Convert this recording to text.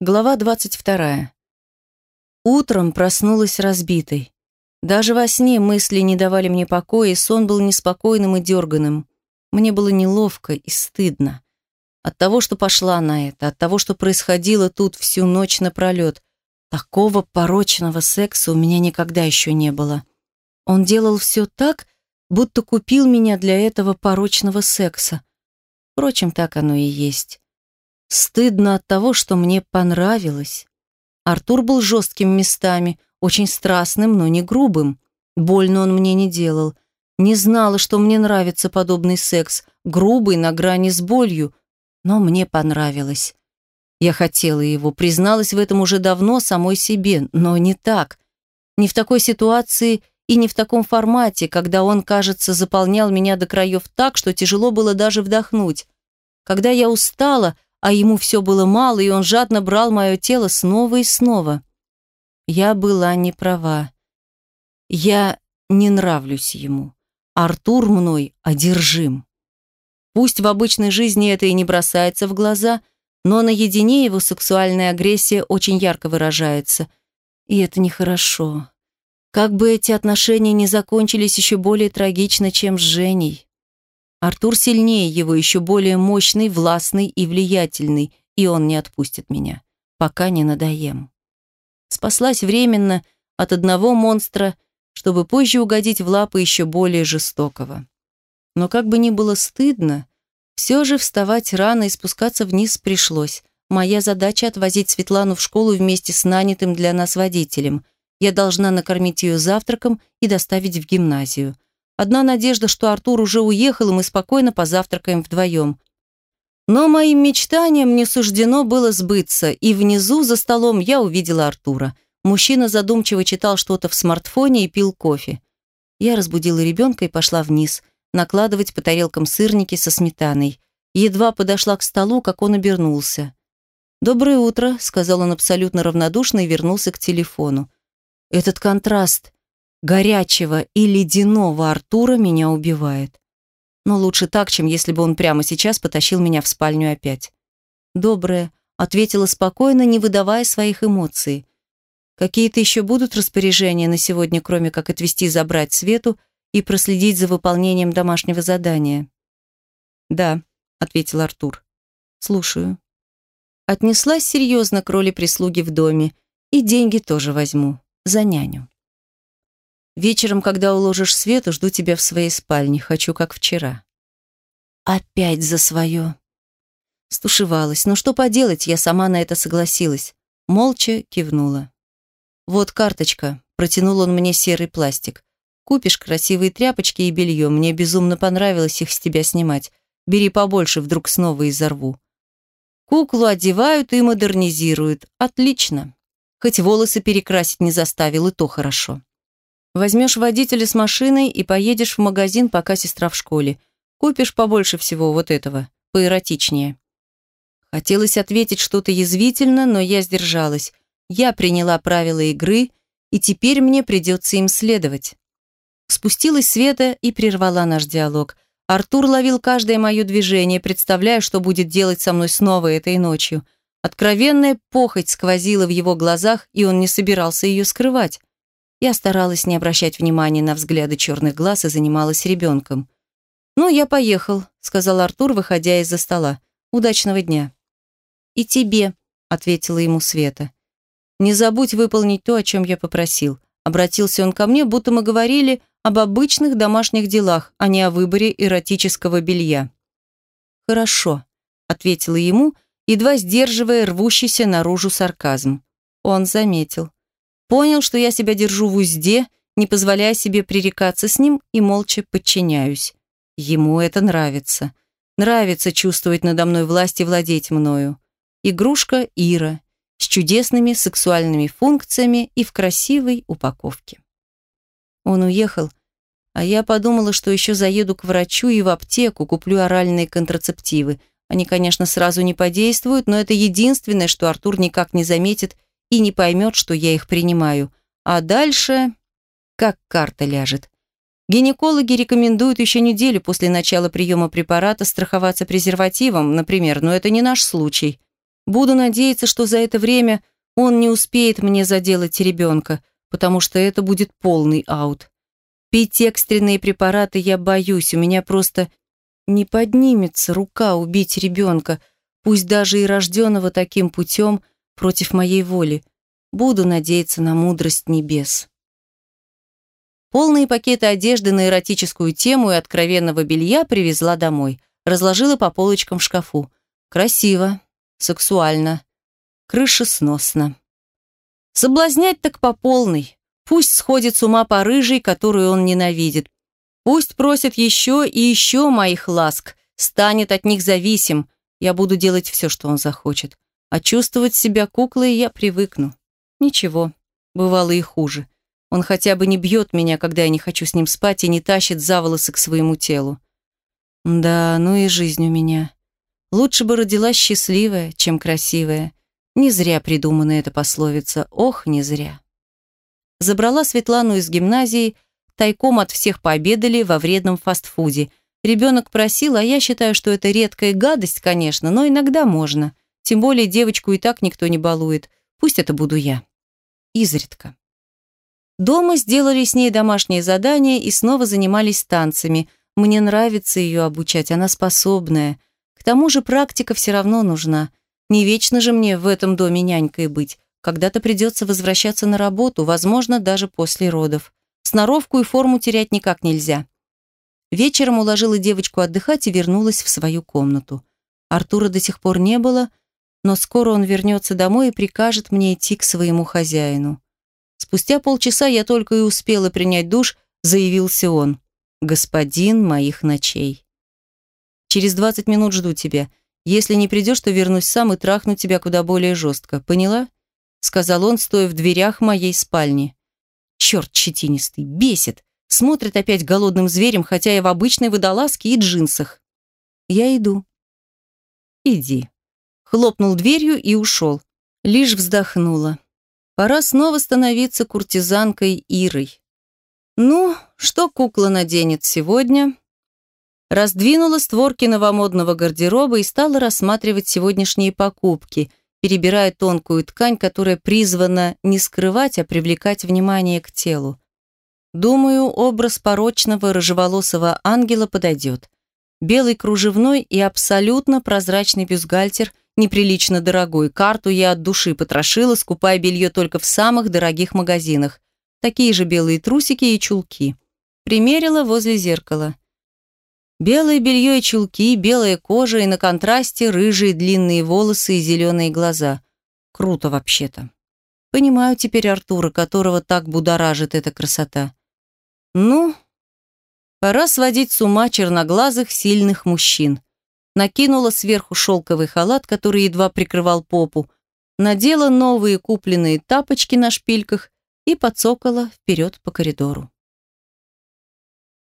Глава 22. Утром проснулась разбитой. Даже во сне мысли не давали мне покоя, и сон был неспокойным и дерганым. Мне было неловко и стыдно. От того, что пошла на это, от того, что происходило тут всю ночь напролет. Такого порочного секса у меня никогда еще не было. Он делал все так, будто купил меня для этого порочного секса. Впрочем, так оно и есть. Стыдно от того, что мне понравилось. Артур был жестким местами, очень страстным, но не грубым. Больно он мне не делал. Не знала, что мне нравится подобный секс, грубый, на грани с болью, но мне понравилось. Я хотела его, призналась в этом уже давно самой себе, но не так. Не в такой ситуации и не в таком формате, когда он, кажется, заполнял меня до краев так, что тяжело было даже вдохнуть. Когда я устала, а ему все было мало, и он жадно брал мое тело снова и снова. Я была не права. Я не нравлюсь ему. Артур мной одержим. Пусть в обычной жизни это и не бросается в глаза, но наедине его сексуальная агрессия очень ярко выражается. И это нехорошо. Как бы эти отношения не закончились еще более трагично, чем с Женей. Артур сильнее его, еще более мощный, властный и влиятельный, и он не отпустит меня, пока не надоем. Спаслась временно от одного монстра, чтобы позже угодить в лапы еще более жестокого. Но как бы ни было стыдно, все же вставать рано и спускаться вниз пришлось. Моя задача отвозить Светлану в школу вместе с нанятым для нас водителем. Я должна накормить ее завтраком и доставить в гимназию. Одна надежда, что Артур уже уехал, и мы спокойно позавтракаем вдвоем. Но моим мечтаниям не суждено было сбыться, и внизу за столом я увидела Артура. Мужчина задумчиво читал что-то в смартфоне и пил кофе. Я разбудила ребенка и пошла вниз, накладывать по тарелкам сырники со сметаной. Едва подошла к столу, как он обернулся. «Доброе утро», — сказал он абсолютно равнодушно и вернулся к телефону. Этот контраст горячего и ледяного Артура меня убивает. Но лучше так, чем если бы он прямо сейчас потащил меня в спальню опять. «Доброе», — ответила спокойно, не выдавая своих эмоций. «Какие-то еще будут распоряжения на сегодня, кроме как отвезти забрать Свету и проследить за выполнением домашнего задания?» «Да», — ответил Артур. «Слушаю». Отнеслась серьезно к роли прислуги в доме, и деньги тоже возьму, за няню. Вечером, когда уложишь Свету, жду тебя в своей спальне. Хочу, как вчера». «Опять за свое». Стушевалась. Ну что поделать, я сама на это согласилась. Молча кивнула. «Вот карточка», — протянул он мне серый пластик. «Купишь красивые тряпочки и белье. Мне безумно понравилось их с тебя снимать. Бери побольше, вдруг снова изорву». Куклу одевают и модернизируют. Отлично. Хоть волосы перекрасить не заставил, и то хорошо. Возьмешь водителя с машиной и поедешь в магазин, пока сестра в школе. Купишь побольше всего вот этого, поэротичнее». Хотелось ответить что-то язвительно, но я сдержалась. Я приняла правила игры, и теперь мне придется им следовать. Спустилась Света и прервала наш диалог. Артур ловил каждое мое движение, представляя, что будет делать со мной снова этой ночью. Откровенная похоть сквозила в его глазах, и он не собирался ее скрывать. Я старалась не обращать внимания на взгляды черных глаз и занималась ребенком. «Ну, я поехал», — сказал Артур, выходя из-за стола. «Удачного дня». «И тебе», — ответила ему Света. «Не забудь выполнить то, о чем я попросил». Обратился он ко мне, будто мы говорили об обычных домашних делах, а не о выборе эротического белья. «Хорошо», — ответила ему, едва сдерживая рвущийся наружу сарказм. Он заметил. Понял, что я себя держу в узде, не позволяя себе пререкаться с ним и молча подчиняюсь. Ему это нравится. Нравится чувствовать надо мной власть и владеть мною. Игрушка Ира с чудесными сексуальными функциями и в красивой упаковке. Он уехал, а я подумала, что еще заеду к врачу и в аптеку куплю оральные контрацептивы. Они, конечно, сразу не подействуют, но это единственное, что Артур никак не заметит и не поймет, что я их принимаю. А дальше как карта ляжет. Гинекологи рекомендуют еще неделю после начала приема препарата страховаться презервативом, например, но это не наш случай. Буду надеяться, что за это время он не успеет мне заделать ребенка, потому что это будет полный аут. Пить экстренные препараты я боюсь, у меня просто не поднимется рука убить ребенка, пусть даже и рожденного таким путем против моей воли. Буду надеяться на мудрость небес. Полные пакеты одежды на эротическую тему и откровенного белья привезла домой. Разложила по полочкам в шкафу. Красиво, сексуально, крышесносно. Соблазнять так по полной. Пусть сходит с ума по рыжей, которую он ненавидит. Пусть просит еще и еще моих ласк, станет от них зависим. Я буду делать все, что он захочет. А чувствовать себя куклой я привыкну. Ничего, бывало и хуже. Он хотя бы не бьет меня, когда я не хочу с ним спать, и не тащит за волосы к своему телу. Да, ну и жизнь у меня. Лучше бы родилась счастливая, чем красивая. Не зря придумана эта пословица. Ох, не зря. Забрала Светлану из гимназии, тайком от всех пообедали во вредном фастфуде. Ребенок просил, а я считаю, что это редкая гадость, конечно, но иногда можно. Тем более девочку и так никто не балует. Пусть это буду я. Изредка. Дома сделали с ней домашнее задание и снова занимались танцами. Мне нравится ее обучать, она способная. К тому же практика все равно нужна. Не вечно же мне в этом доме нянькой быть. Когда-то придется возвращаться на работу, возможно, даже после родов. Сноровку и форму терять никак нельзя. Вечером уложила девочку отдыхать и вернулась в свою комнату. Артура до сих пор не было, но скоро он вернется домой и прикажет мне идти к своему хозяину. Спустя полчаса я только и успела принять душ, заявился он. «Господин моих ночей». «Через двадцать минут жду тебя. Если не придешь, то вернусь сам и трахну тебя куда более жестко. Поняла?» Сказал он, стоя в дверях моей спальни. Черт щетинистый, бесит. Смотрит опять голодным зверем, хотя я в обычной водолазке и джинсах. Я иду. Иди. Хлопнул дверью и ушел. Лишь вздохнула. Пора снова становиться куртизанкой Ирой. Ну, что кукла наденет сегодня? Раздвинула створки новомодного гардероба и стала рассматривать сегодняшние покупки – перебирая тонкую ткань, которая призвана не скрывать, а привлекать внимание к телу. Думаю, образ порочного рыжеволосого ангела подойдет. Белый кружевной и абсолютно прозрачный бюстгальтер, неприлично дорогой. Карту я от души потрошила, скупая белье только в самых дорогих магазинах. Такие же белые трусики и чулки. Примерила возле зеркала. Белое белье и чулки, белая кожа и на контрасте рыжие длинные волосы и зеленые глаза. Круто вообще-то. Понимаю теперь Артура, которого так будоражит эта красота. Ну, пора сводить с ума черноглазых сильных мужчин. Накинула сверху шелковый халат, который едва прикрывал попу, надела новые купленные тапочки на шпильках и подсокала вперед по коридору.